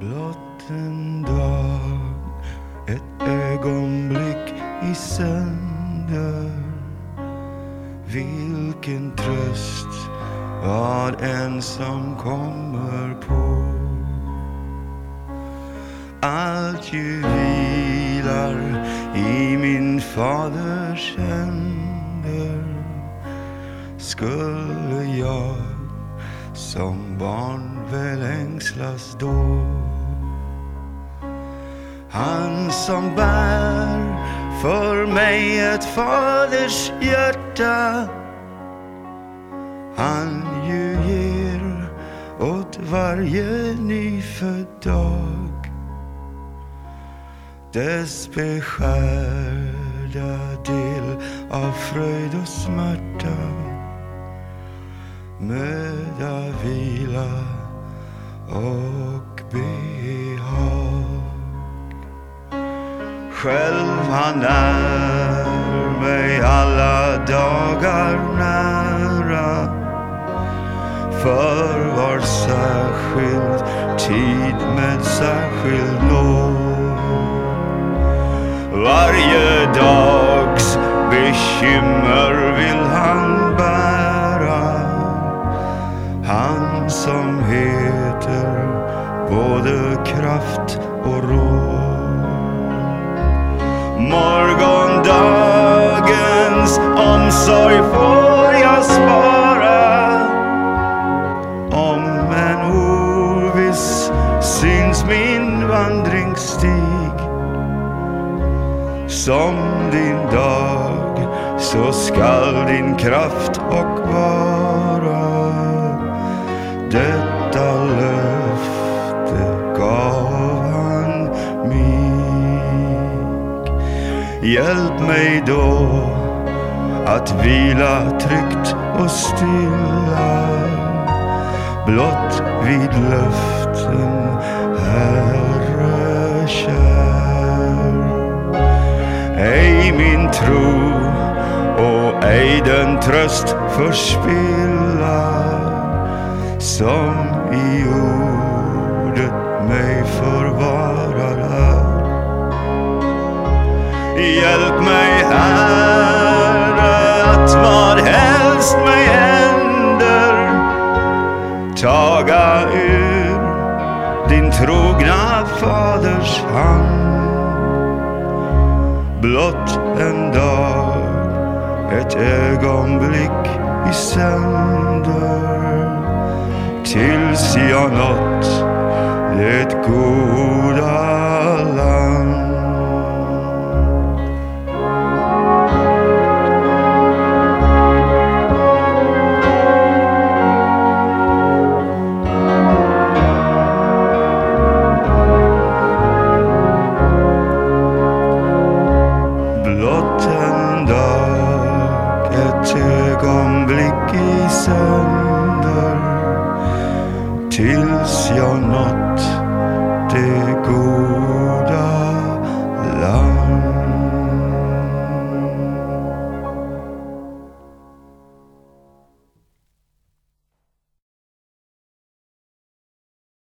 Blott en dag, ett ögonblick i sänder Vilken tröst vad än som kommer på. Allt ju vilar i min faders händer. Skulle jag som barn väl ängslas då. Han som bär för mig ett faders hjärta. Han ju ger åt varje nyfödd dag dess beskärda del av fröjd och smärta möda, vila och behag. Själv han är mig alla dagar nära för var särskild tid med särskild nåd. Varje heter både kraft och råd. Morgondagens omsorg får jag spara. Om en oviss syns min vandringsstig. Som din dag så skall din kraft och vara. Detta Hjälp mig då att vila tryggt och stilla blott vid löften, Herre kär. Ej min tro och ej den tröst förspilla som i ordet mig förvarar. Hjälp mig Herre att vad helst mig händer taga ur din trogna faders hand. Blott en dag, ett ögonblick i sänder tills jag nått det goda land. Blott en dag, ett ögonblick i sänder tills jag nått det goda